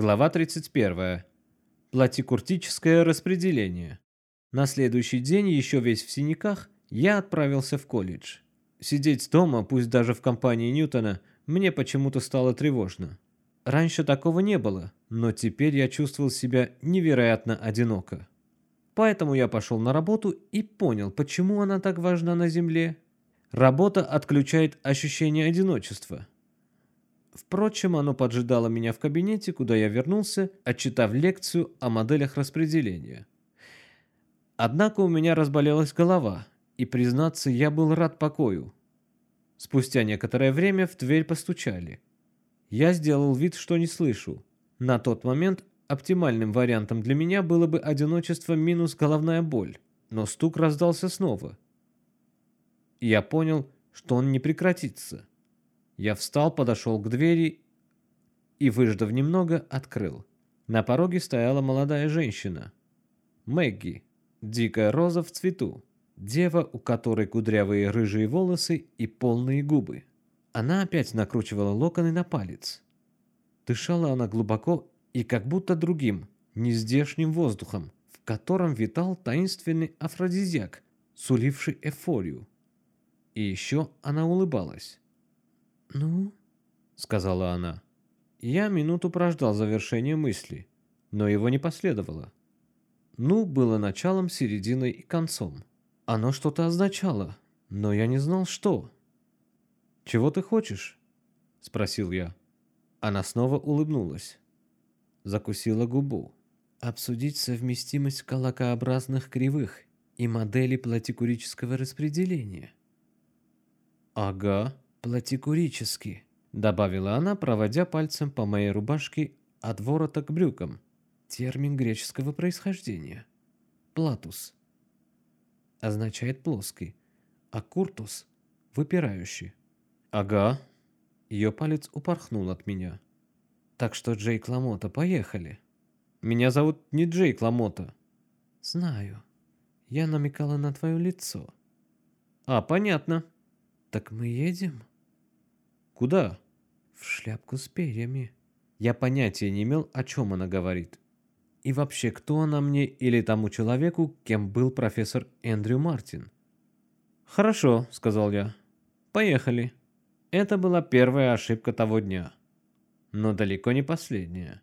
Глава 31. Платикуртическое распределение. На следующий день, еще весь в синяках, я отправился в колледж. Сидеть дома, пусть даже в компании Ньютона, мне почему-то стало тревожно. Раньше такого не было, но теперь я чувствовал себя невероятно одиноко. Поэтому я пошел на работу и понял, почему она так важна на Земле. Работа отключает ощущение одиночества. Впрочем, оно поджидало меня в кабинете, куда я вернулся, отчитав лекцию о моделях распределения. Однако у меня разболелась голова, и, признаться, я был рад покою. Спустя некоторое время в дверь постучали. Я сделал вид, что не слышу. На тот момент оптимальным вариантом для меня было бы одиночество минус головная боль, но стук раздался снова. Я понял, что он не прекратится. Я встал, подошел к двери и, выждав немного, открыл. На пороге стояла молодая женщина. Мэгги, дикая роза в цвету, дева, у которой кудрявые рыжие волосы и полные губы. Она опять накручивала локоны на палец. Дышала она глубоко и как будто другим, нездешним воздухом, в котором витал таинственный афродизиак, суливший эфорию. И еще она улыбалась. «Ну?» — сказала она. Я минуту прождал завершение мысли, но его не последовало. «Ну» было началом, серединой и концом. Оно что-то означало, но я не знал, что. «Чего ты хочешь?» — спросил я. Она снова улыбнулась. Закусила губу. «Обсудить совместимость колокообразных кривых и модели платикурического распределения». «Ага, платикурически», — добавила она, проводя пальцем по моей рубашке от ворота к брюкам. Термин греческого происхождения. «Платус» означает плоский, а «куртус» — выпирающий. «Ага». Ее палец упорхнул от меня. «Так что, Джейк Ламота, поехали». «Меня зовут не Джейк Ламота». «Знаю. Я намекала на твое лицо». «А, понятно». «Так мы едем?» «Куда?» «В шляпку с перьями». Я понятия не имел, о чем она говорит. И вообще, кто она мне или тому человеку, кем был профессор Эндрю Мартин? «Хорошо», — сказал я. «Поехали». Это была первая ошибка того дня, но далеко не последняя.